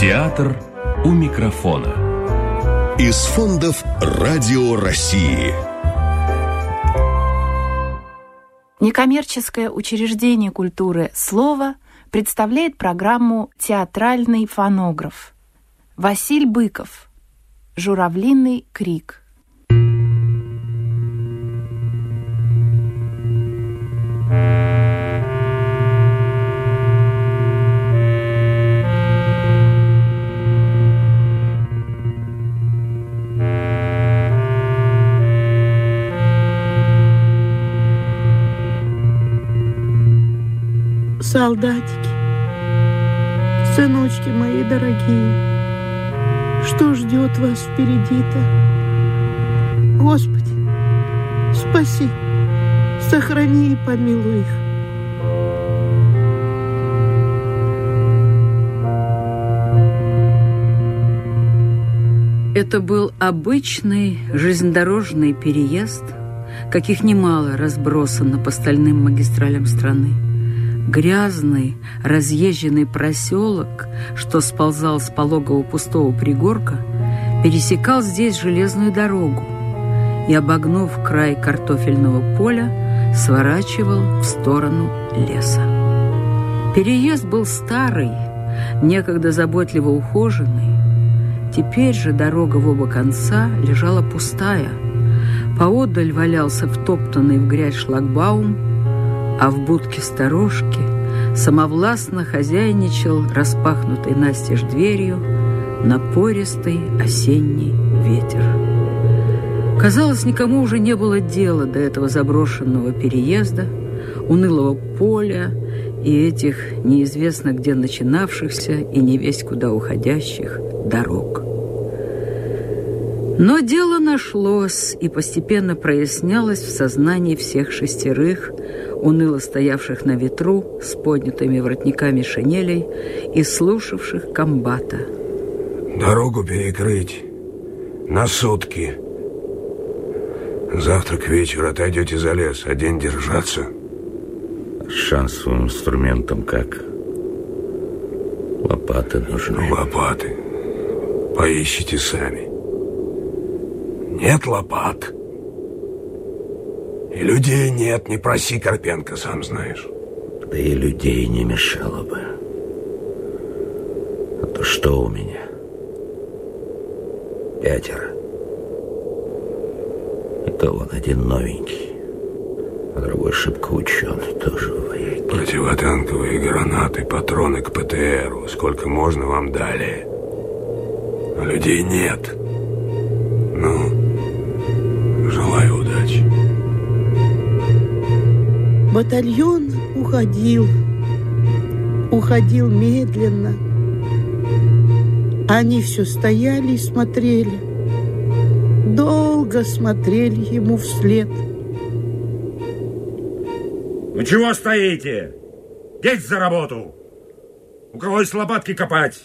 Театр у микрофона. Из фондов «Радио России». Некоммерческое учреждение культуры «Слово» представляет программу «Театральный фонограф». Василь Быков. «Журавлиный крик». Солдатики, сыночки мои дорогие, что ждет вас впереди-то? Господи, спаси, сохрани и помилуй их. Это был обычный железнодорожный переезд, каких немало разбросано по стальным магистралям страны грязный, разъезженный проселок, что сползал с пологого пустого пригорка, пересекал здесь железную дорогу и, обогнув край картофельного поля, сворачивал в сторону леса. Переезд был старый, некогда заботливо ухоженный. Теперь же дорога в оба конца лежала пустая. Поодаль валялся втоптанный в грязь шлагбаум, а в будке сторожки самовластно хозяйничал распахнутой настежь дверью напористый осенний ветер. Казалось, никому уже не было дела до этого заброшенного переезда, унылого поля и этих неизвестно где начинавшихся и не весь куда уходящих дорог. Но дело нашлось и постепенно прояснялось в сознании всех шестерых, уныло стоявших на ветру с поднятыми воротниками шинелей и слушавших комбата. Дорогу перекрыть на сутки. Завтра к вечеру отойдете за лес, а день держаться. С шансовым инструментом как? Лопаты нужны. Лопаты. Поищите сами. Нет лопат. И людей нет, не проси, Карпенко, сам знаешь. Да и людей не мешало бы. А то что у меня? Пятеро. И то вон один новенький, а другой шибко ученый, тоже вояки. Противотанковые гранаты, патроны к ПТРу. Сколько можно вам дали? А людей нет. Ну, Батальон уходил, уходил медленно. Они все стояли и смотрели, долго смотрели ему вслед. Ну чего стоите? Деть за работу! У кого есть лопатки копать,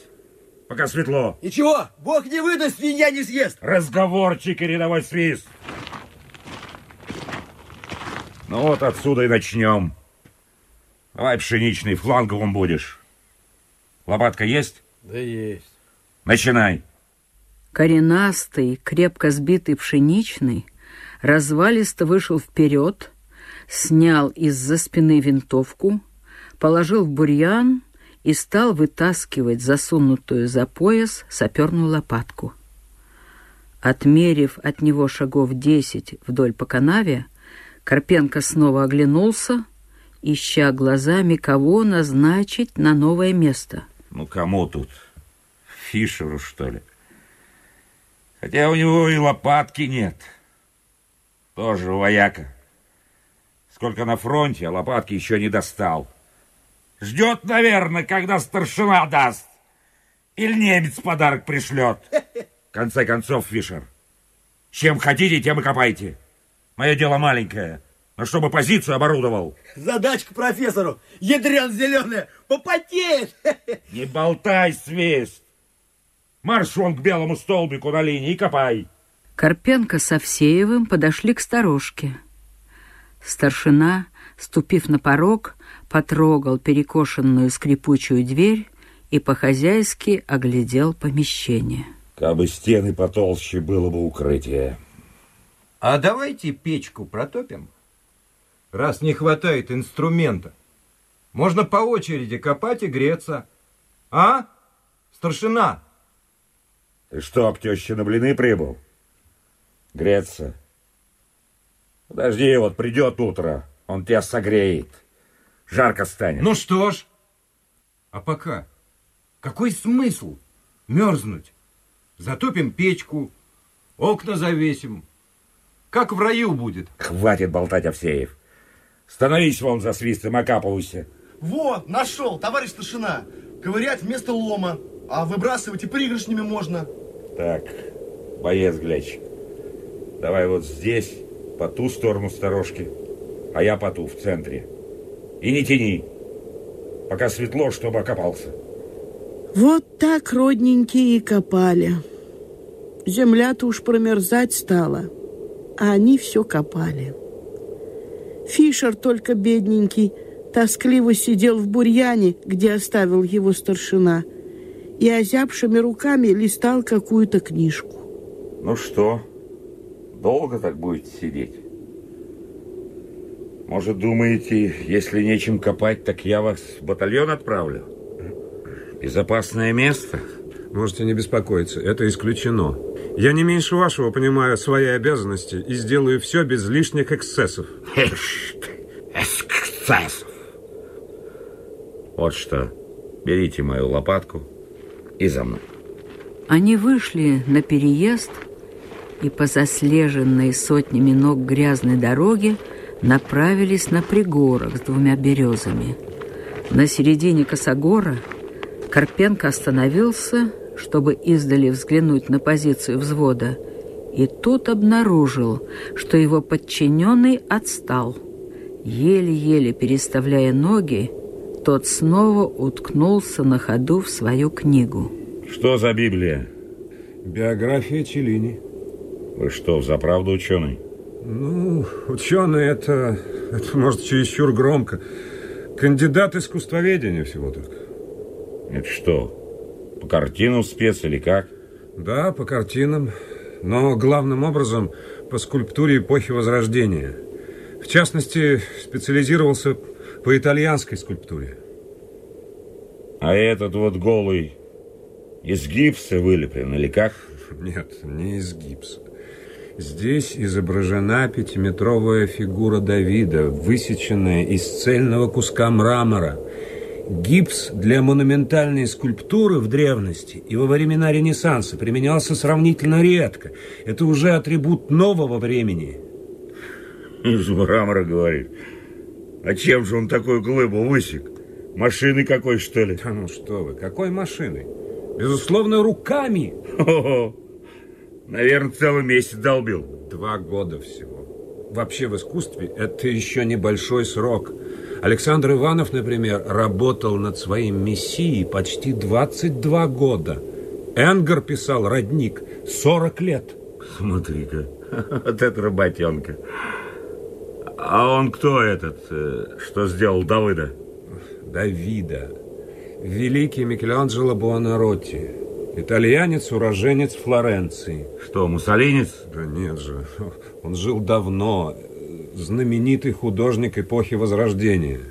пока светло. Ничего, бог не выдаст, свинья не съест. Разговорчик и рядовой свист. Ну вот отсюда и начнем. Давай пшеничный, фланговым будешь. Лопатка есть? Да есть. Начинай. Коренастый, крепко сбитый пшеничный, развалисто вышел вперед, снял из-за спины винтовку, положил в бурьян и стал вытаскивать засунутую за пояс саперную лопатку. Отмерив от него шагов десять вдоль по канаве, Карпенко снова оглянулся, ища глазами, кого назначить на новое место. Ну, кому тут? Фишеру, что ли? Хотя у него и лопатки нет. Тоже вояка. Сколько на фронте, а лопатки еще не достал. Ждет, наверное, когда старшина даст. Или немец подарок пришлет. В конце концов, Фишер, чем хотите, тем и копайте. Мое дело маленькое, но чтобы позицию оборудовал. Задачка профессору, ядрен зеленая, попотеет. Не болтай, свист. Марш вон к белому столбику на линии и копай. Карпенко с Овсеевым подошли к сторожке. Старшина, ступив на порог, потрогал перекошенную скрипучую дверь и по-хозяйски оглядел помещение. Кабы стены потолще, было бы укрытие. А давайте печку протопим, раз не хватает инструмента. Можно по очереди копать и греться. А, старшина? Ты что, к теще на блины прибыл? Греться. Подожди, вот придет утро, он тебя согреет. Жарко станет. Ну что ж, а пока какой смысл мерзнуть? Затопим печку, окна завесим. Как в раю будет. Хватит болтать, Овсеев. Становись вон за свистом, окапывайся. Вот, нашел, товарищ старшина. Ковырять вместо лома, а выбрасывать и пригоршнями можно. Так, боец Гляч, давай вот здесь, по ту сторону сторожки, а я по ту, в центре. И не тяни, пока светло, чтобы окопался. Вот так родненькие и копали. Земля-то уж промерзать стала, а они все копали. Фишер только бедненький тоскливо сидел в бурьяне, где оставил его старшина, и озябшими руками листал какую-то книжку. Ну что, долго так будете сидеть? Может, думаете, если нечем копать, так я вас в батальон отправлю? Безопасное место? Можете не беспокоиться, это исключено. Я не меньше вашего понимаю свои обязанности и сделаю все без лишних эксцессов. Эксцессов. Вот что, берите мою лопатку и за мной. Они вышли на переезд и по заслеженной сотнями ног грязной дороге направились на пригорок с двумя березами. На середине косогора Карпенко остановился, чтобы издали взглянуть на позицию взвода, и тут обнаружил, что его подчиненный отстал. Еле-еле переставляя ноги, тот снова уткнулся на ходу в свою книгу. Что за Библия? Биография Челини. Вы что, за правду ученый? Ну, ученый это, это может чересчур громко. Кандидат искусствоведения всего только. Это что, по картинам спец или как? Да, по картинам, но главным образом по скульптуре эпохи Возрождения. В частности, специализировался по итальянской скульптуре. А этот вот голый из гипса вылеплен или как? Нет, не из гипса. Здесь изображена пятиметровая фигура Давида, высеченная из цельного куска мрамора. Гипс для монументальной скульптуры в древности и во времена Ренессанса применялся сравнительно редко. Это уже атрибут нового времени. Из мрамора, говорит. А чем же он такую глыбу высек? Машины какой, что ли? Да ну что вы, какой машиной? Безусловно, руками. О-о-о. Наверное, целый месяц долбил. Два года всего. Вообще в искусстве это еще небольшой срок. Александр Иванов, например, работал над своим «Мессией» почти 22 года. Энгер писал «Родник» 40 лет. Смотри-ка, вот это работенка. А он кто этот, э, что сделал Давыда? Давида. Великий Микеланджело Буонаротти. Итальянец, уроженец Флоренции. Что, муссолинец? Да нет же, он жил давно. Знаменитый художник эпохи Возрождения.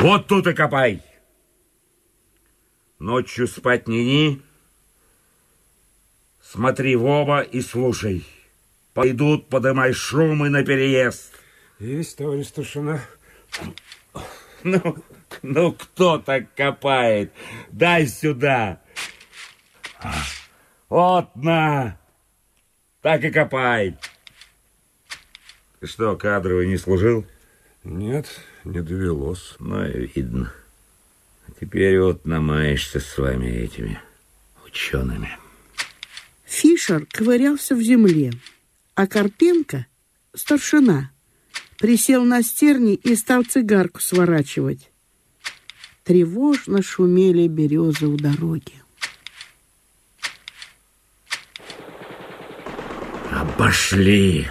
Вот тут и копай. Ночью спать не ни. Смотри в оба и слушай. Пойдут, подымай шумы на переезд. Есть, товарищ старшина. Ну, ну кто так копает? Дай сюда. Вот на. Так и копай. Ты что, кадровый не служил? Нет, не довелось. Ну, видно. А теперь вот намаешься с вами этими учеными. Фишер ковырялся в земле, а Карпенко, старшина, присел на стерни и стал цигарку сворачивать. Тревожно шумели березы у дороги. Обошли.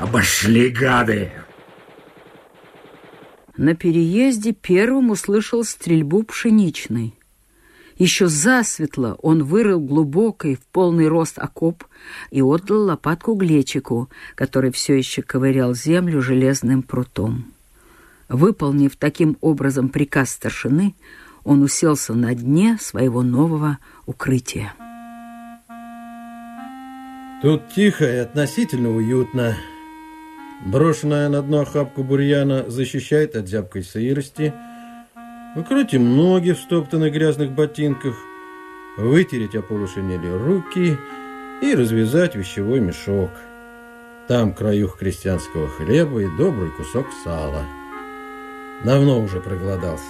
Обошли, гады. на переезде первым услышал стрельбу пшеничной. Еще засветло он вырыл глубокий в полный рост окоп и отдал лопатку Глечику, который все еще ковырял землю железным прутом. Выполнив таким образом приказ старшины, он уселся на дне своего нового укрытия. Тут тихо и относительно уютно. Брошенная на дно охапка бурьяна защищает от зябкой сырости. Укрытим ноги в стоптанных грязных ботинках, вытереть о полушинели руки и развязать вещевой мешок. Там краюх крестьянского хлеба и добрый кусок сала. Давно уже проголодался.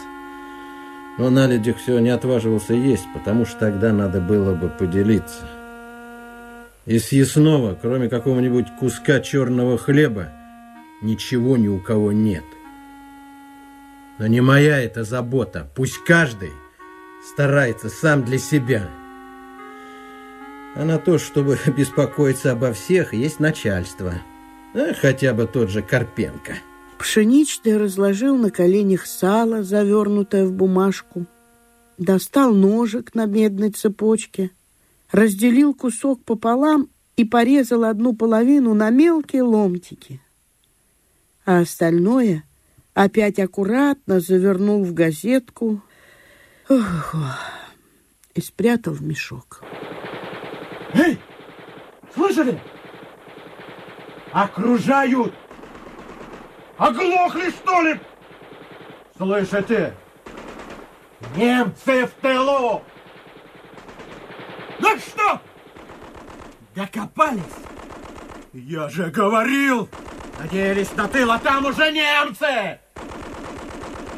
Но на людях все не отваживался есть, потому что тогда надо было бы поделиться. Из съестного, кроме какого-нибудь куска черного хлеба, ничего ни у кого нет. Но не моя это забота. Пусть каждый старается сам для себя. А на то, чтобы беспокоиться обо всех, есть начальство. А хотя бы тот же Карпенко. Пшеничный разложил на коленях сало, завернутое в бумажку, достал ножик на медной цепочке, разделил кусок пополам и порезал одну половину на мелкие ломтики а остальное опять аккуратно завернул в газетку ох, и спрятал в мешок. Эй, слышали? Окружают! Оглохли, что ли? Слышите? Немцы в тылу! Ну что? Докопались? Я же говорил! Надеялись на тыл, а там уже немцы!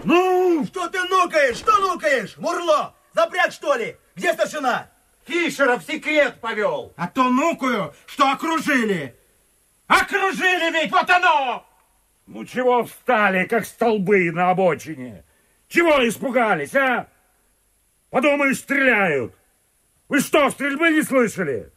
Ну? Что ты нукаешь? Что нукаешь? Мурло! Запряг, что ли? Где старшина? Фишера в секрет повел. А то нукаю, что окружили. Окружили ведь, вот оно! Ну чего встали, как столбы на обочине? Чего испугались, а? Подумаешь, стреляют. Вы что, стрельбы не слышали?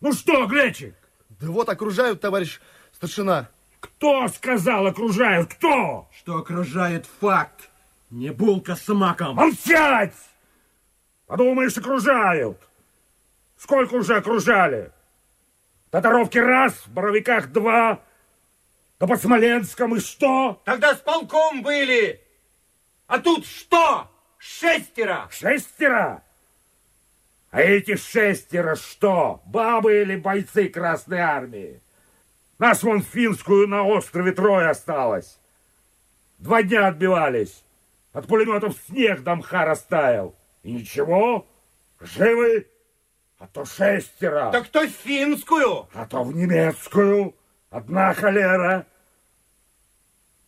Ну что, Глечик? Да вот окружают, товарищ Старшина. Кто сказал окружают? Кто? Что окружает факт. Не булка с маком. Молчать! Подумаешь, окружают. Сколько уже окружали? Татаровки раз, в Боровиках два, да под Смоленском и что? Тогда с полком были. А тут что? Шестеро. Шестеро? А эти шестеро что? Бабы или бойцы Красной Армии? Нас вон финскую на острове Трое осталось. Два дня отбивались. От пулеметов снег до мха растаял. И ничего, живы, а то шестеро. Так то финскую. А то в немецкую. Одна холера.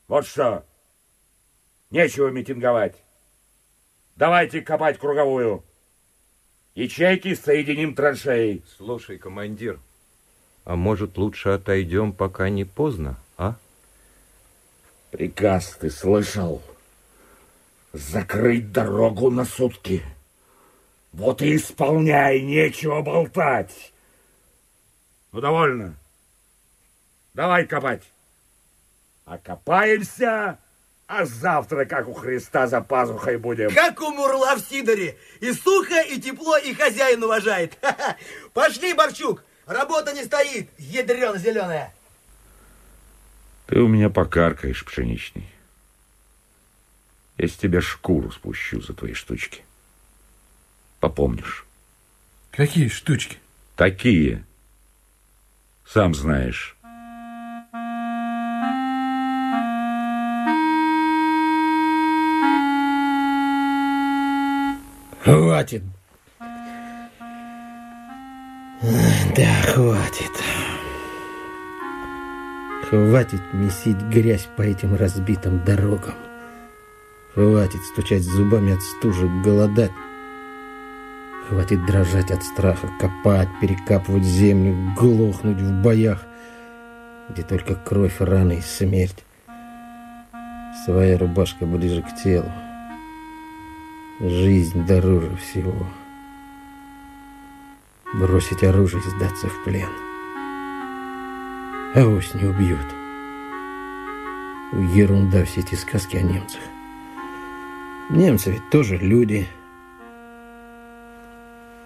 Вот что, нечего митинговать. Давайте копать круговую. Ячейки соединим траншеей. Слушай, командир, а может, лучше отойдем, пока не поздно, а? Приказ ты слышал? Закрыть дорогу на сутки. Вот и исполняй, нечего болтать. Ну, довольно. Давай копать. Окопаемся, а завтра, как у Христа, за пазухой будем. Как у Мурла в Сидоре. И сухо, и тепло, и хозяин уважает. Пошли, Борчук, Работа не стоит, ядрена зеленая. Ты у меня покаркаешь, пшеничный. Я с тебя шкуру спущу за твои штучки. Попомнишь. Какие штучки? Такие. Сам знаешь. Хватит Да, хватит. Хватит месить грязь по этим разбитым дорогам. Хватит стучать зубами от стужи, голодать. Хватит дрожать от страха, копать, перекапывать землю, глохнуть в боях, где только кровь, раны и смерть. Своя рубашка ближе к телу. Жизнь дороже всего бросить оружие и сдаться в плен. Авось не убьют. Ерунда все эти сказки о немцах. Немцы ведь тоже люди.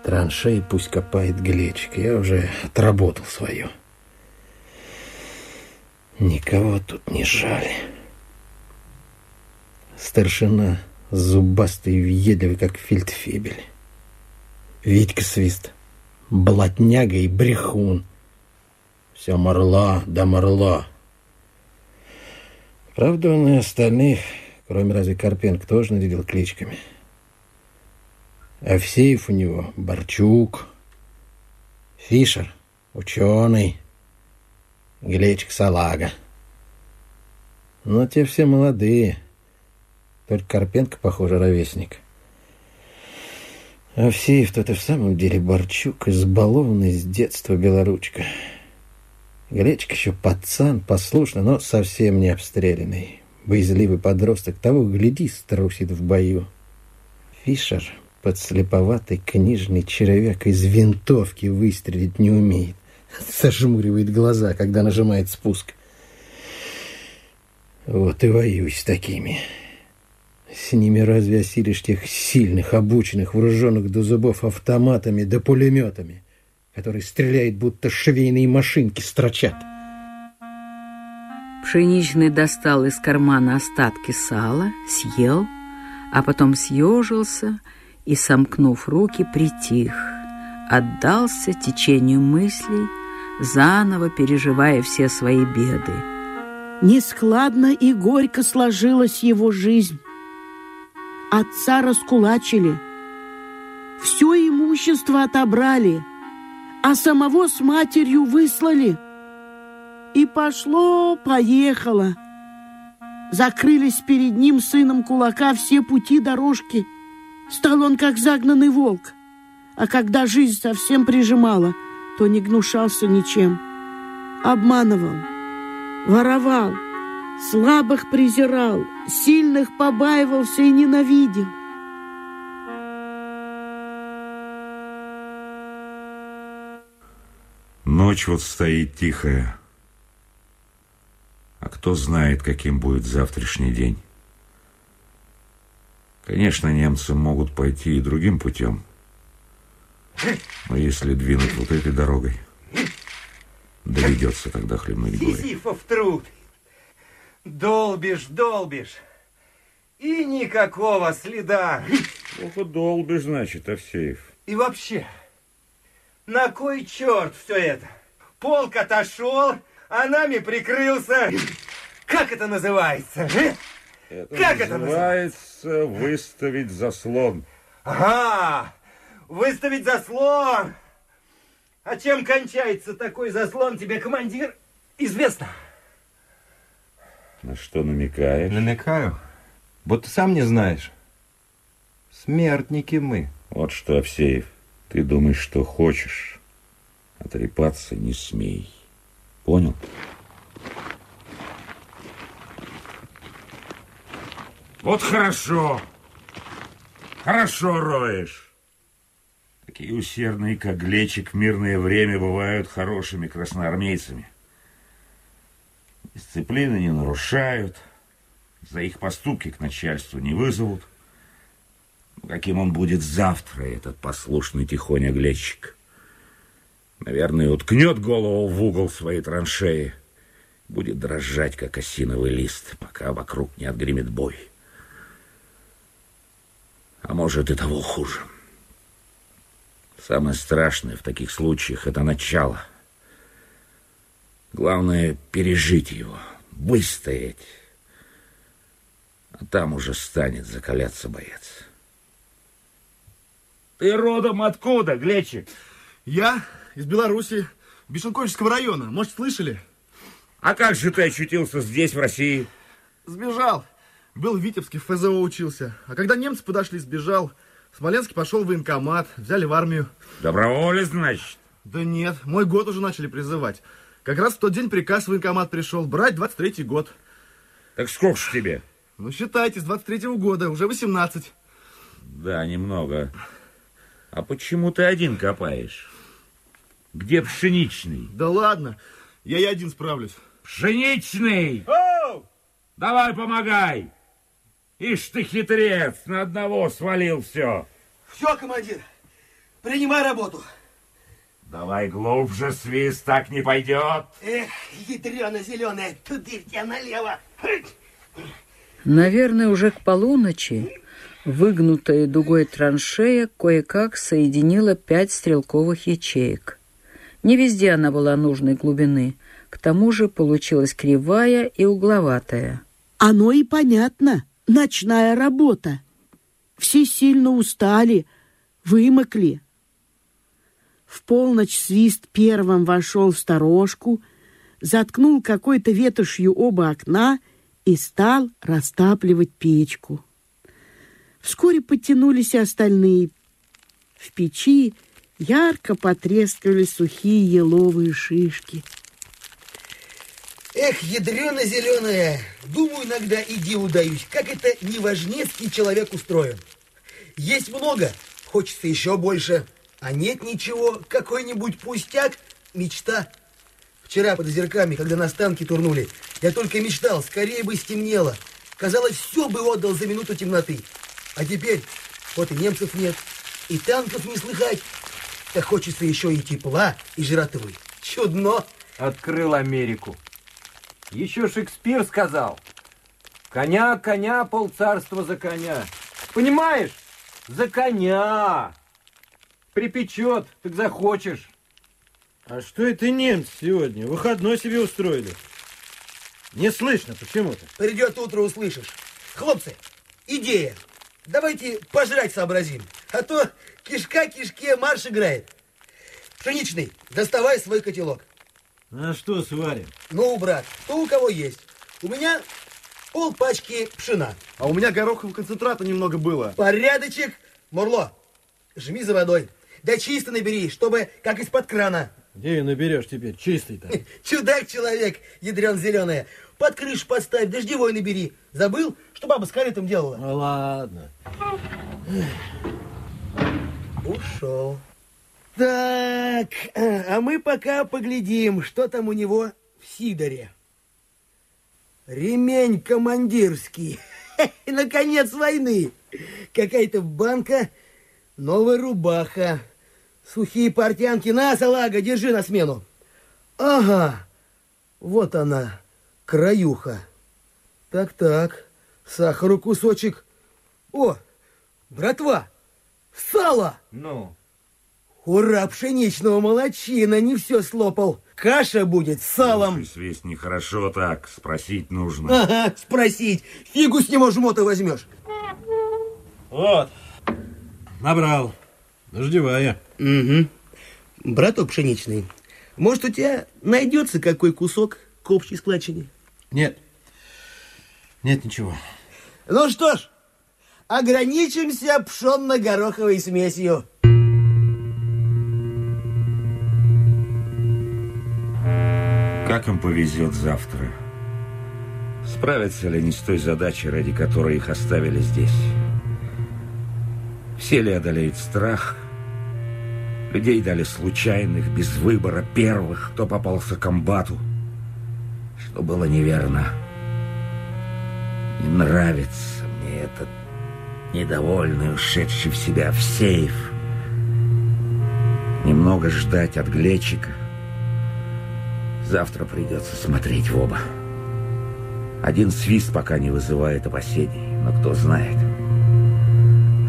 Траншеи пусть копает Глечик. Я уже отработал свое. Никого тут не жаль. Старшина зубастый и въедливый, как фельдфебель. Витька Свист, блатняга и брехун. Все морла да морла. Правда, он и остальных, кроме разве Карпенко, тоже наделил кличками. Овсеев у него Борчук, Фишер, ученый, Глечик Салага. Но те все молодые. Только Карпенко, похоже, ровесник. Овсеев тот и в самом деле Борчук, избалованный с детства белоручка. Глечик еще пацан, послушный, но совсем не обстрелянный. Боязливый подросток, того, гляди, струсит в бою. Фишер, подслеповатый книжный червяк из винтовки выстрелить не умеет. Зажмуривает глаза, когда нажимает спуск. Вот и воюсь с такими. С ними разве осилишь тех сильных, обученных, вооруженных до зубов автоматами да пулеметами? который стреляет, будто швейные машинки строчат. Пшеничный достал из кармана остатки сала, съел, а потом съежился и, сомкнув руки, притих, отдался течению мыслей, заново переживая все свои беды. Нескладно и горько сложилась его жизнь. Отца раскулачили, все имущество отобрали – а самого с матерью выслали. И пошло-поехало. Закрылись перед ним сыном кулака все пути дорожки. Стал он как загнанный волк. А когда жизнь совсем прижимала, то не гнушался ничем. Обманывал, воровал, слабых презирал, сильных побаивался и ненавидел. Ночь вот стоит тихая. А кто знает, каким будет завтрашний день. Конечно, немцы могут пойти и другим путем. Но если двинуть вот этой дорогой, доведется тогда хлебнуть горе. Сизифов труд. Долбишь, долбишь. И никакого следа. Плохо долбишь, значит, Овсеев. И вообще, на кой черт все это? Полк отошел, а нами прикрылся. Как это называется? Это как называется это называется? выставить заслон. Ага, выставить заслон. А чем кончается такой заслон, тебе, командир, известно? На что намекаешь? Намекаю. Будто сам не знаешь. Смертники мы. Вот что, Овсеев. Ты думаешь, что хочешь. Отрепаться не смей. Понял? Вот хорошо. Хорошо роешь. Такие усердные, как Глечик, в мирное время бывают хорошими красноармейцами. Дисциплины не нарушают, за их поступки к начальству не вызовут. Каким он будет завтра, этот послушный тихоня глечик? Наверное, уткнет голову в угол своей траншеи. Будет дрожать, как осиновый лист, пока вокруг не отгремит бой. А может и того хуже. Самое страшное в таких случаях — это начало. Главное — пережить его, выстоять. А там уже станет закаляться боец. Ты родом откуда, Глечик? Я из Беларуси, Бешенковичского района. Может, слышали? А как же ты очутился здесь, в России? Сбежал. Был в Витебске, в ФЗО учился. А когда немцы подошли, сбежал. В Смоленске пошел в военкомат, взяли в армию. Доброволец, значит? Да нет, мой год уже начали призывать. Как раз в тот день приказ в военкомат пришел. Брать 23-й год. Так сколько ж тебе? Ну, считайте, с 23-го года, уже 18. Да, немного. А почему ты один копаешь? Где пшеничный? Да ладно, я и один справлюсь. Пшеничный! Оу! Давай помогай. Ишь ты хитрец, на одного свалил все. Все, командир, принимай работу. Давай глубже, свист, так не пойдет. Эх, ядрено-зеленая, туды тебя налево. Наверное, уже к полуночи выгнутая дугой траншея кое-как соединила пять стрелковых ячеек. Не везде она была нужной глубины, к тому же получилась кривая и угловатая. Оно и понятно. Ночная работа. Все сильно устали, вымокли. В полночь свист первым вошел в сторожку, заткнул какой-то ветошью оба окна и стал растапливать печку. Вскоре подтянулись и остальные. В печи ярко потрескивали сухие еловые шишки. Эх, ядрено-зеленая, думаю иногда и диву даюсь, как это неважнецкий человек устроен. Есть много, хочется еще больше, а нет ничего, какой-нибудь пустяк, мечта. Вчера под озерками, когда на станке турнули, я только мечтал, скорее бы стемнело. Казалось, все бы отдал за минуту темноты. А теперь вот и немцев нет, и танков не слыхать. Так хочется еще и тепла, и жратвы. Чудно. Открыл Америку. Еще Шекспир сказал. Коня, коня, полцарства за коня. Понимаешь? За коня. Припечет, так захочешь. А что это немцы сегодня? Выходной себе устроили. Не слышно почему-то. Придет утро, услышишь. Хлопцы, идея. Давайте пожрать сообразим. А то кишка кишке марш играет. Пшеничный, доставай свой котелок. А что сварим? Ну, брат, то у кого есть. У меня пол пачки пшена. А у меня горохового концентрата немного было. Порядочек. Мурло, жми за водой. Да чисто набери, чтобы как из-под крана. Где ее наберешь теперь? Чистый-то. Чудак-человек, ядрен зеленая. Под крышу поставь, дождевой набери. Забыл, что баба с корытом делала? Ну ладно. Ушел. Так, а мы пока поглядим, что там у него в Сидоре. Ремень командирский. Наконец войны. Какая-то банка, новая рубаха. Сухие портянки. На, салага, держи на смену. Ага, вот она, краюха. Так-так, сахару кусочек. О, братва, сало! Ну? Ура, пшеничного молочина, не все слопал. Каша будет с салом. Слушай, Свист, нехорошо так, спросить нужно. Ага, спросить. Фигу с него жмота возьмешь. Вот, набрал. Дождевая. Угу. Браток пшеничный, может, у тебя найдется какой кусок к общей складчине? Нет. Нет ничего. Ну что ж, ограничимся пшенно-гороховой смесью. Как им повезет завтра? Справятся ли они с той задачей, ради которой их оставили здесь? Все ли одолеют страх? Людей дали случайных, без выбора, первых, кто попался к комбату. Что было неверно. Не нравится мне этот недовольный, ушедший в себя в сейф. Немного ждать от Глечика. Завтра придется смотреть в оба. Один свист пока не вызывает опасений, но кто знает.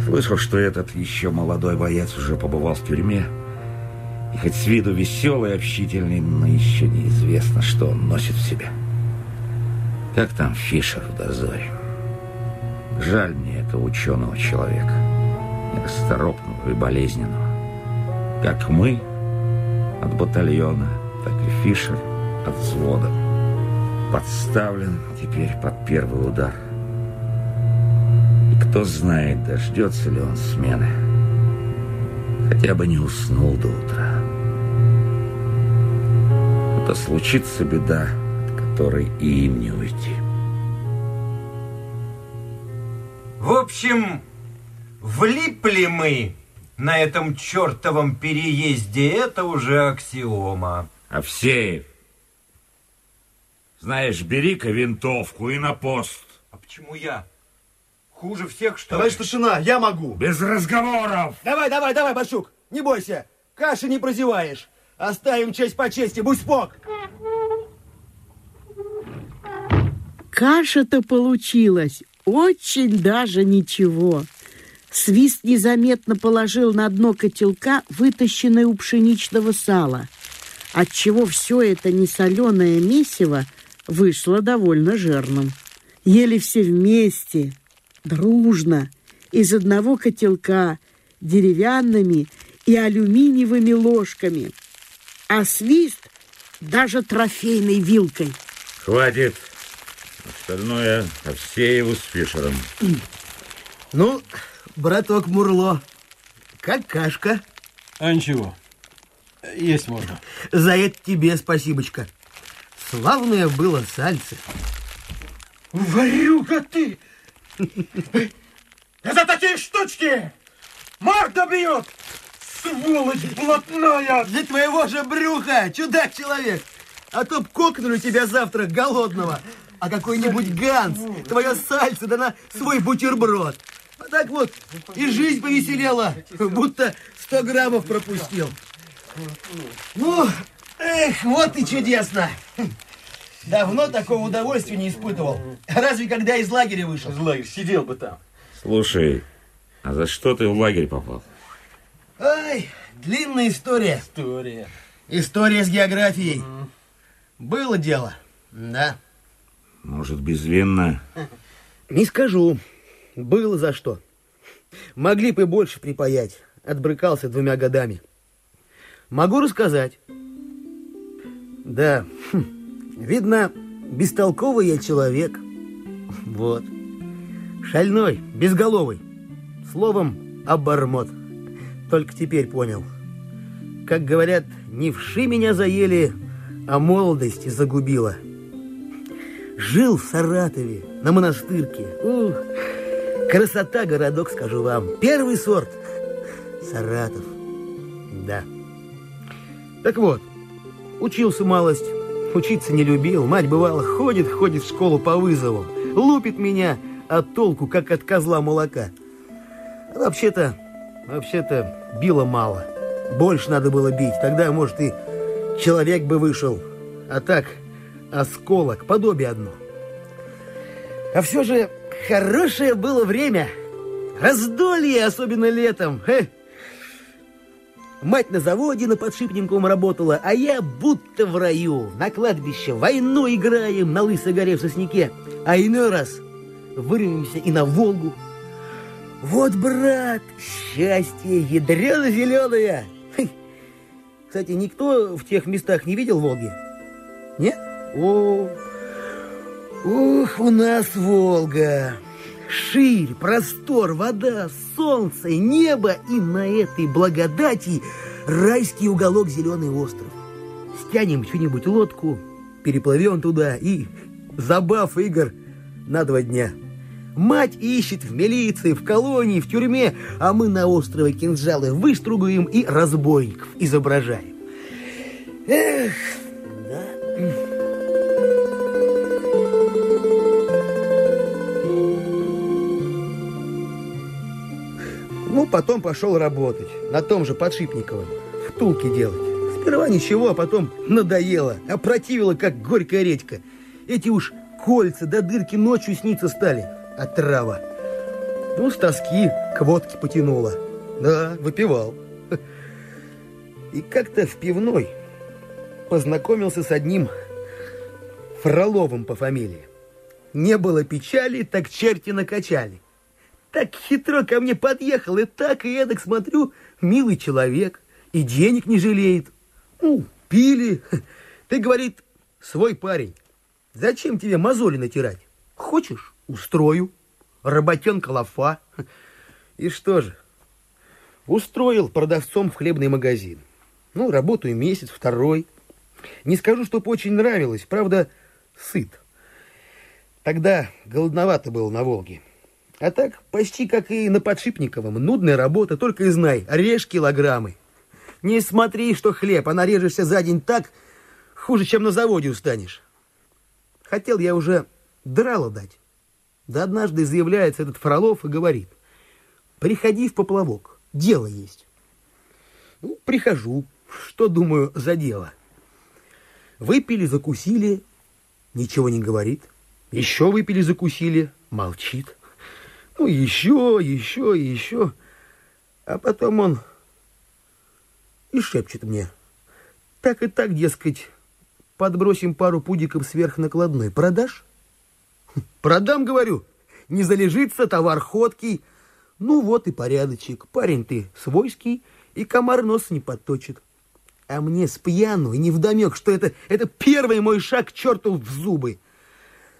Слышал, что этот еще молодой боец уже побывал в тюрьме. И хоть с виду веселый, общительный, но еще неизвестно, что он носит в себе. Как там Фишер в дозоре? Жаль мне этого ученого человека, нерасторопного и болезненного. Как мы от батальона, так и Фишер от взвода. Подставлен теперь под первый удар. Кто знает, дождется ли он смены. Хотя бы не уснул до утра. Это случится беда, от которой и им не уйти. В общем, влипли мы на этом чертовом переезде, это уже аксиома. Овсеев, Знаешь, бери-ка винтовку и на пост. А почему я? Хуже всех, что Товарищ Старшина, я могу. Без разговоров. Давай, давай, давай, Башук, не бойся. Каши не прозеваешь. Оставим честь по чести, будь спок. Каша-то получилась очень даже ничего. Свист незаметно положил на дно котелка вытащенное у пшеничного сала, отчего все это несоленое месиво вышло довольно жирным. Ели все вместе, дружно, из одного котелка, деревянными и алюминиевыми ложками, а свист даже трофейной вилкой. Хватит. Остальное Овсееву с Фишером. Ну, браток Мурло, как кашка? А ничего, есть можно. За это тебе спасибочка. Славное было сальце. Варюга ты! За такие штучки! Морда бьет! Сволочь блатная! Для твоего же брюха, чудак-человек! А то б кокнули тебя завтра голодного. А какой-нибудь Ганс, твое сальце, да на свой бутерброд. А так вот, и жизнь повеселела, будто 100 граммов пропустил. Ну, эх, вот и чудесно. Давно такого удовольствия не испытывал. Разве когда из лагеря вышел? Из лагеря сидел бы там. Слушай, а за что ты в лагерь попал? Ай, длинная история. История. История с географией. Было дело, да. Может, безвинно? Не скажу. Было за что. Могли бы больше припаять. Отбрыкался двумя годами. Могу рассказать. Да, хм, видно, бестолковый я человек. Вот. Шальной, безголовый. Словом, обормот. Только теперь понял. Как говорят, не вши меня заели, а молодость загубила. Жил в Саратове, на монастырке. Ух, красота городок, скажу вам. Первый сорт. Саратов. Да. Так вот, учился малость, учиться не любил. Мать, бывало, ходит, ходит в школу по вызовам. Лупит меня от толку, как от козла молока. Вообще-то, вообще-то, било мало. Больше надо было бить. Тогда, может, и человек бы вышел. А так, осколок, подобие одно. А все же хорошее было время. Раздолье, особенно летом. Хе. Мать на заводе на подшипниковом работала, а я будто в раю. На кладбище войну играем на Лысой горе в Сосняке. А иной раз вырвемся и на Волгу. Вот, брат, счастье ядрено-зеленое. Кстати, никто в тех местах не видел Волги? Нет? О, ух, у нас Волга. Ширь, простор, вода, солнце, небо и на этой благодати райский уголок Зеленый остров. Стянем что-нибудь лодку, переплывем туда и забав игр на два дня. Мать ищет в милиции, в колонии, в тюрьме, а мы на острове кинжалы выстругаем и разбойников изображаем. Эх, Ну, потом пошел работать. На том же Подшипниковом. Втулки делать. Сперва ничего, а потом надоело. Опротивило, как горькая редька. Эти уж кольца до дырки ночью сниться стали. Отрава. Ну, с тоски к водке потянуло. Да, выпивал. И как-то в пивной познакомился с одним Фроловым по фамилии. Не было печали, так черти накачали. Так хитро ко мне подъехал, и так и эдак смотрю, милый человек, и денег не жалеет. Ну, пили. Ты, говорит, свой парень. Зачем тебе мозоли натирать? Хочешь, устрою. Работенка лафа. И что же? Устроил продавцом в хлебный магазин. Ну, работаю месяц, второй. Не скажу, чтоб очень нравилось, правда, сыт. Тогда голодновато было на Волге. А так, почти как и на Подшипниковом. Нудная работа, только и знай, режь килограммы. Не смотри, что хлеб, а нарежешься за день так, хуже, чем на заводе устанешь. Хотел я уже драло дать. Да однажды заявляется этот Фролов и говорит, приходи в поплавок, дело есть. Ну, прихожу, что, думаю, за дело. Выпили, закусили, ничего не говорит. Еще выпили, закусили, молчит. Ну, еще, еще, еще. А потом он и шепчет мне. Так и так, дескать, подбросим пару пудиков сверх накладной. Продашь? Продам, говорю. Не залежится, товар ходкий. Ну вот и порядочек. Парень ты свойский, и комар нос не подточит. А мне с пьяну и невдомек, что это, это первый мой шаг к черту в зубы.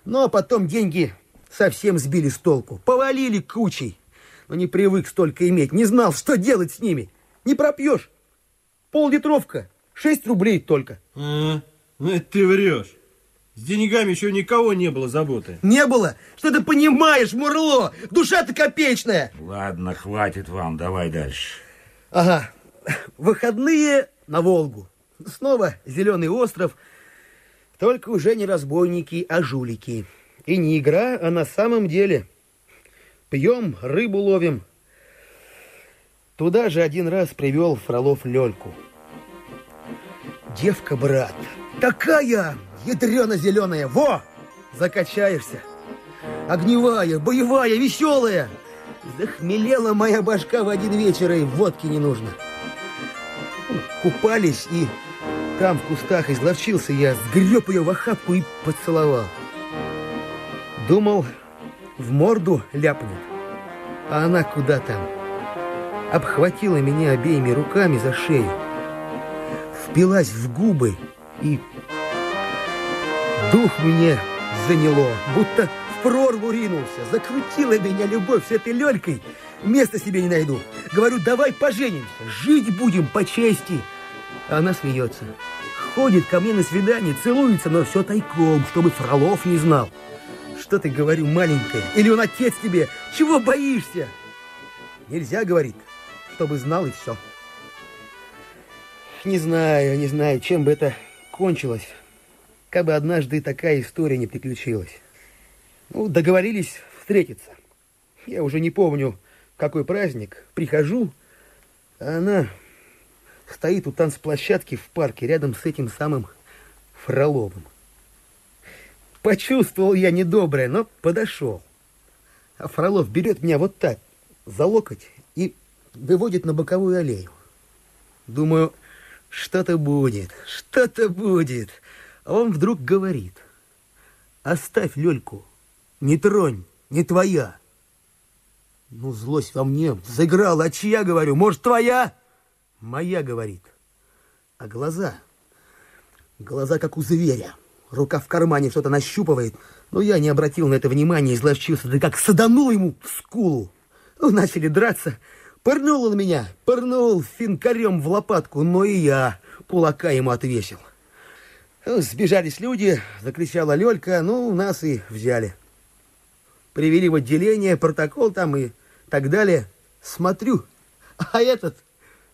Но ну, а потом деньги совсем сбили с толку. Повалили кучей. Но не привык столько иметь, не знал, что делать с ними. Не пропьешь. Пол-литровка, шесть рублей только. А, ну это ты врешь. С деньгами еще никого не было заботы. Не было? Что ты понимаешь, Мурло? Душа-то копеечная. Ладно, хватит вам, давай дальше. Ага. Выходные на Волгу. Снова зеленый остров. Только уже не разбойники, а жулики. И не игра, а на самом деле. Пьем, рыбу ловим. Туда же один раз привел Фролов Лёльку. Девка, брат, такая ядрено-зеленая. Во! Закачаешься. Огневая, боевая, веселая. Захмелела моя башка в один вечер, и водки не нужно. Купались, и там в кустах изловчился я, сгреб ее в охапку и поцеловал. Думал, в морду ляпнет, а она куда там. Обхватила меня обеими руками за шею, впилась в губы и дух мне заняло, будто в прорву ринулся, закрутила меня любовь с этой лёлькой, места себе не найду. Говорю, давай поженимся, жить будем по чести. Она смеется. Ходит ко мне на свидание, целуется, но все тайком, чтобы Фролов не знал. Что ты, говорю, маленькая? Или он отец тебе? Чего боишься? Нельзя, говорит, чтобы знал и все. Не знаю, не знаю, чем бы это кончилось, как бы однажды такая история не приключилась. Ну, договорились встретиться. Я уже не помню, какой праздник. Прихожу, а она стоит у танцплощадки в парке рядом с этим самым Фроловым. Почувствовал я недоброе, но подошел. А Фролов берет меня вот так, за локоть, и выводит на боковую аллею. Думаю, что-то будет, что-то будет. А он вдруг говорит, оставь Лёльку, не тронь, не твоя. Ну, злость во мне взыграла, а чья, говорю, может, твоя? Моя, говорит. А глаза, глаза как у зверя. Рука в кармане что-то нащупывает, но я не обратил на это внимания, изловчился, да как саданул ему в скулу. Ну, начали драться, пырнул он меня, пырнул финкарем в лопатку, но и я кулака ему отвесил. Ну, сбежались люди, закричала Лёлька, ну, нас и взяли. Привели в отделение, протокол там и так далее. Смотрю, а этот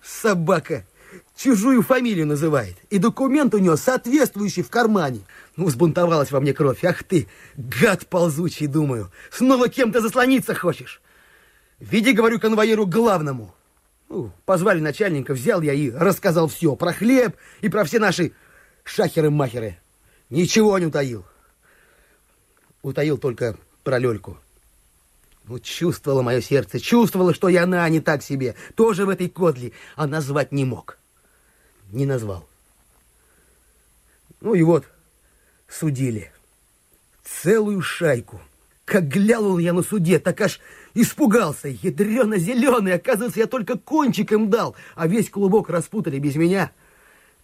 собака чужую фамилию называет. И документ у него соответствующий в кармане. Ну, взбунтовалась во мне кровь. Ах ты, гад ползучий, думаю. Снова кем-то заслониться хочешь. Веди, говорю, конвоиру главному. Ну, позвали начальника, взял я и рассказал все. Про хлеб и про все наши шахеры-махеры. Ничего не утаил. Утаил только про Лёльку. Ну, чувствовало мое сердце, чувствовало, что и она не так себе, тоже в этой кодле, а назвать не мог. Не назвал. Ну и вот, судили. Целую шайку. Как глянул я на суде, так аж испугался. Ядрено-зеленый, оказывается, я только кончиком дал, а весь клубок распутали без меня.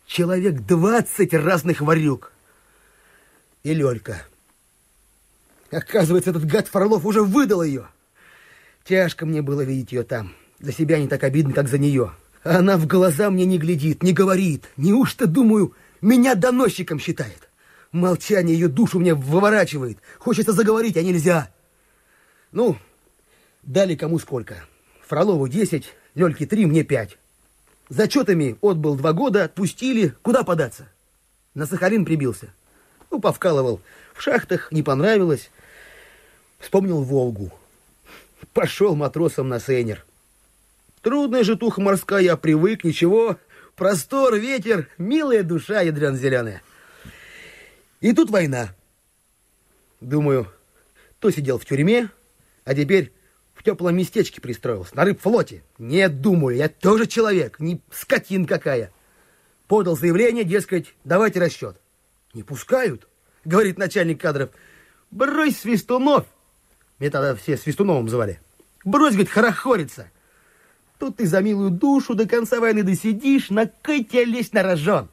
Человек двадцать разных варюк. И Лёлька. Оказывается, этот гад Фролов уже выдал ее. Тяжко мне было видеть ее там. За себя не так обидно, как за нее. Она в глаза мне не глядит, не говорит. Неужто, думаю, меня доносчиком считает? Молчание ее душу мне выворачивает. Хочется заговорить, а нельзя. Ну, дали кому сколько. Фролову 10, Лёльке 3, мне 5. Зачетами отбыл два года, отпустили. Куда податься? На Сахалин прибился. Ну, повкалывал. В шахтах не понравилось. Вспомнил Волгу. Пошел матросом на сейнер. Трудная житуха морская, я привык, ничего. Простор, ветер, милая душа ядрен зеленая. И тут война. Думаю, то сидел в тюрьме, а теперь в теплом местечке пристроился, на рыбфлоте. Нет, думаю, я тоже человек, не скотин какая. Подал заявление, дескать, давайте расчет. Не пускают, говорит начальник кадров. Брось свистунов. Меня тогда все свистуновым звали. Брось, говорит, хорохориться. Тут ты за милую душу до конца войны досидишь, на кой тебя лезть на рожон?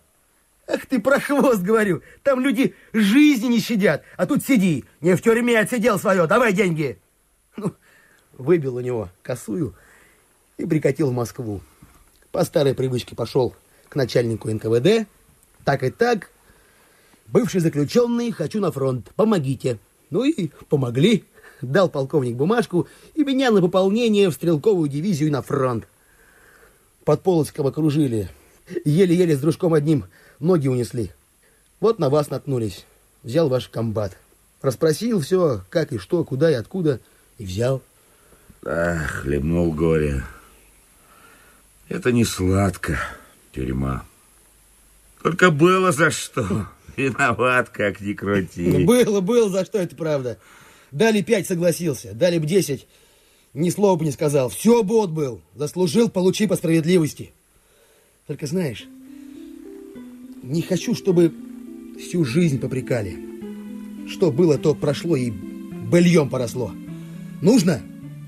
Ах ты прохвост, говорю, там люди жизни не щадят, а тут сиди, не в тюрьме отсидел свое, давай деньги. Ну, выбил у него косую и прикатил в Москву. По старой привычке пошел к начальнику НКВД, так и так, бывший заключенный, хочу на фронт, помогите. Ну и помогли. Дал полковник бумажку и меня на пополнение в стрелковую дивизию на фронт. Под Полоцком окружили. Еле-еле с дружком одним ноги унесли. Вот на вас наткнулись. Взял ваш комбат. Расспросил все, как и что, куда и откуда, и взял. Да, хлебнул горе. Это не сладко, тюрьма. Только было за что. Виноват, как ни крути. Было, было, за что это правда. Дали пять, согласился. Дали бы десять, ни слова бы не сказал. Все бы отбыл. Заслужил, получи по справедливости. Только знаешь, не хочу, чтобы всю жизнь попрекали. Что было, то прошло и быльем поросло. Нужно?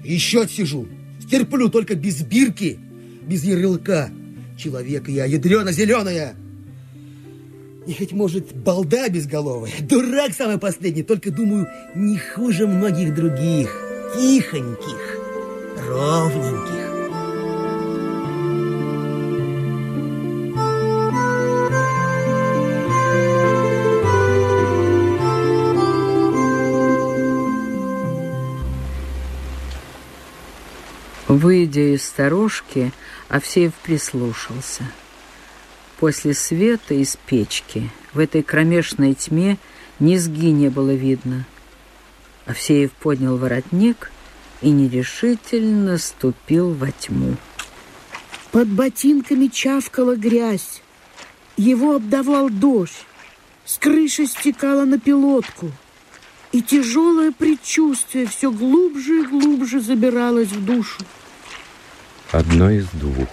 Еще отсижу. Стерплю только без бирки, без ярлыка. Человек я, ядрено-зеленая. И хоть, может, балда безголовая, дурак самый последний, только, думаю, не хуже многих других, тихоньких, ровненьких. Выйдя из сторожки, Овсеев прислушался. После света из печки в этой кромешной тьме низги не было видно. Овсеев поднял воротник и нерешительно ступил во тьму. Под ботинками чавкала грязь. Его обдавал дождь. С крыши стекала на пилотку. И тяжелое предчувствие все глубже и глубже забиралось в душу. Одно из двух.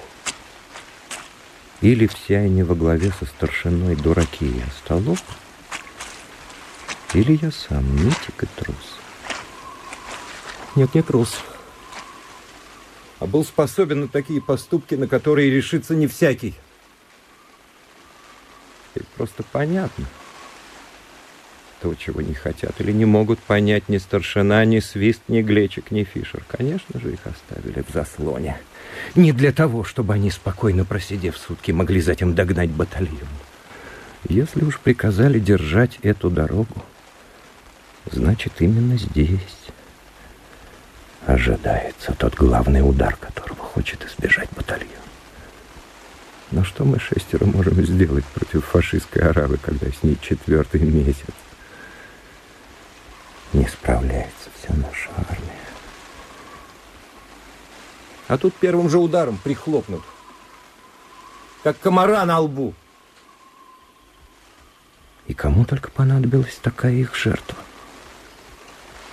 Или все они во главе со старшиной дураки и остолоп, или я сам нитик и трус. Нет, не трус. А был способен на такие поступки, на которые решится не всякий. Ведь просто понятно. То, чего не хотят или не могут понять ни старшина, ни свист, ни глечик, ни фишер. Конечно же, их оставили в заслоне. Не для того, чтобы они, спокойно просидев сутки, могли затем догнать батальон. Если уж приказали держать эту дорогу, значит, именно здесь ожидается тот главный удар, которого хочет избежать батальон. Но что мы шестеро можем сделать против фашистской аравы, когда с ней четвертый месяц? Не справляется вся наша армия. А тут первым же ударом прихлопнут. Как комара на лбу. И кому только понадобилась такая их жертва?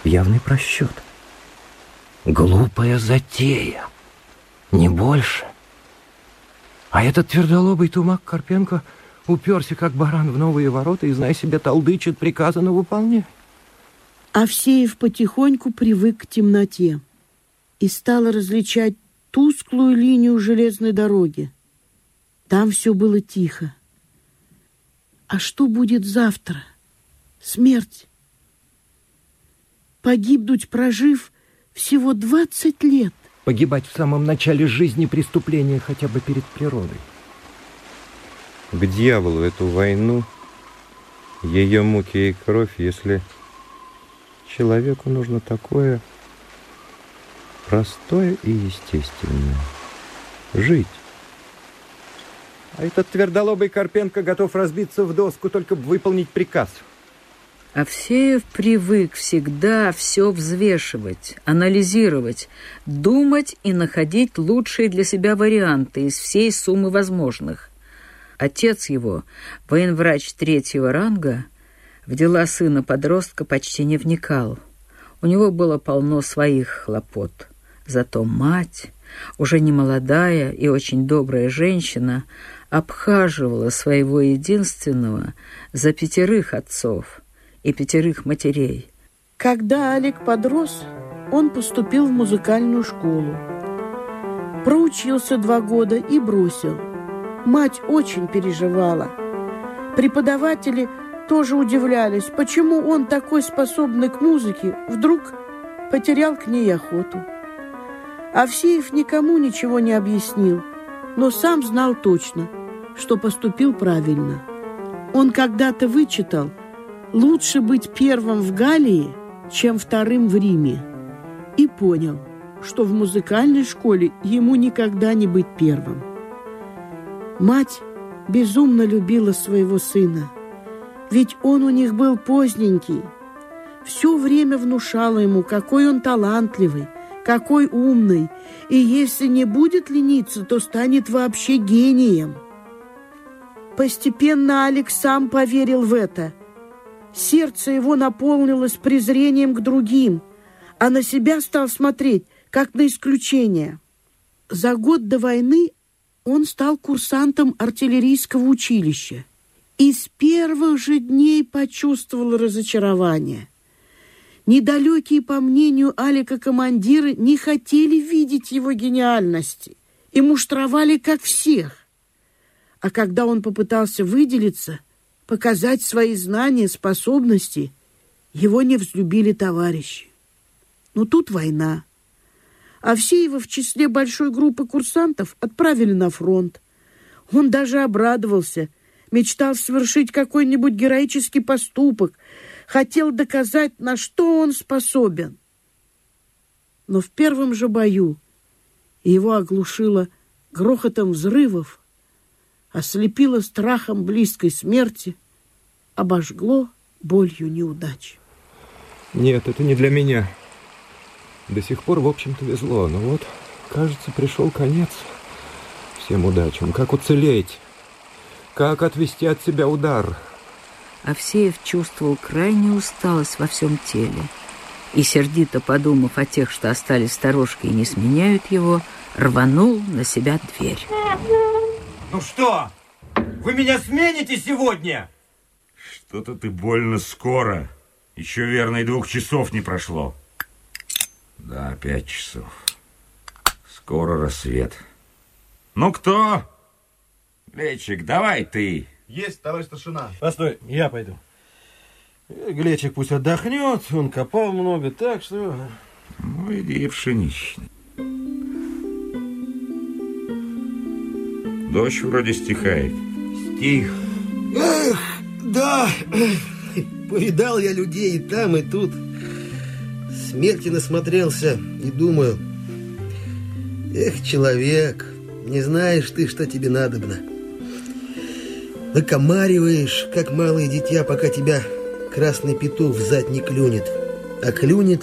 Явный просчет. Глупая затея. Не больше. А этот твердолобый тумак Карпенко уперся, как баран в новые ворота, и, знай себе, толдычит, приказано выполнять. Овсеев потихоньку привык к темноте и стал различать тусклую линию железной дороги. Там все было тихо. А что будет завтра? Смерть. Погибнуть, прожив всего 20 лет. Погибать в самом начале жизни преступления хотя бы перед природой. К дьяволу эту войну, ее муки и кровь, если человеку нужно такое простое и естественное. Жить. А этот твердолобый Карпенко готов разбиться в доску, только бы выполнить приказ. Овсеев привык всегда все взвешивать, анализировать, думать и находить лучшие для себя варианты из всей суммы возможных. Отец его, военврач третьего ранга, в дела сына-подростка почти не вникал. У него было полно своих хлопот. Зато мать, уже не молодая и очень добрая женщина, обхаживала своего единственного за пятерых отцов и пятерых матерей. Когда Алик подрос, он поступил в музыкальную школу. Проучился два года и бросил. Мать очень переживала. Преподаватели тоже удивлялись, почему он такой способный к музыке вдруг потерял к ней охоту. Авсеев никому ничего не объяснил, но сам знал точно, что поступил правильно. Он когда-то вычитал – лучше быть первым в Галлии, чем вторым в Риме. И понял, что в музыкальной школе ему никогда не быть первым. Мать безумно любила своего сына, ведь он у них был поздненький. Все время внушала ему, какой он талантливый, какой умный, и если не будет лениться, то станет вообще гением. Постепенно Алекс сам поверил в это – Сердце его наполнилось презрением к другим, а на себя стал смотреть, как на исключение. За год до войны он стал курсантом артиллерийского училища и с первых же дней почувствовал разочарование. Недалекие, по мнению Алика, командиры не хотели видеть его гениальности и муштровали как всех. А когда он попытался выделиться – показать свои знания, способности, его не взлюбили товарищи. Но тут война. А все его в числе большой группы курсантов отправили на фронт. Он даже обрадовался, мечтал совершить какой-нибудь героический поступок, хотел доказать, на что он способен. Но в первом же бою его оглушило грохотом взрывов, ослепило страхом близкой смерти, обожгло болью неудач. Нет, это не для меня. До сих пор, в общем-то, везло, но вот, кажется, пришел конец всем удачам. Как уцелеть? Как отвести от себя удар? Овсеев чувствовал крайнюю усталость во всем теле и, сердито подумав о тех, что остались сторожкой и не сменяют его, рванул на себя дверь. Ну что, вы меня смените сегодня? Что-то ты больно скоро. Еще верно и двух часов не прошло. Да, пять часов. Скоро рассвет. Ну кто? Глечик, давай ты. Есть, товарищ старшина. Постой, я пойду. Глечик пусть отдохнет, он копал много, так что... Ну, иди, пшеничный. Дождь вроде стихает. Стих. Эх, да, повидал я людей и там, и тут. Смерти насмотрелся и думаю, эх, человек, не знаешь ты, что тебе надобно. Накомариваешь, как малое дитя, пока тебя красный петух в зад не клюнет. А клюнет,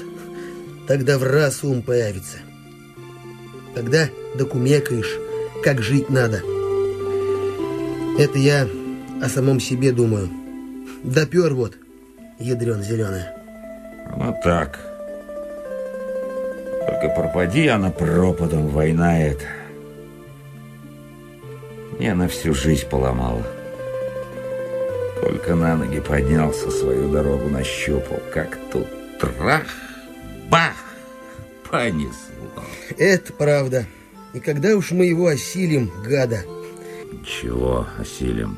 тогда в раз ум появится. Тогда докумекаешь, как жить надо. Это я о самом себе думаю. Допер вот, ядрен зеленая. Ну так. Только пропади она пропадом, война эта. Я на всю жизнь поломала. Только на ноги поднялся, свою дорогу нащупал. Как тут трах, бах, понесло. Это правда. И когда уж мы его осилим, гада? Чего осилим?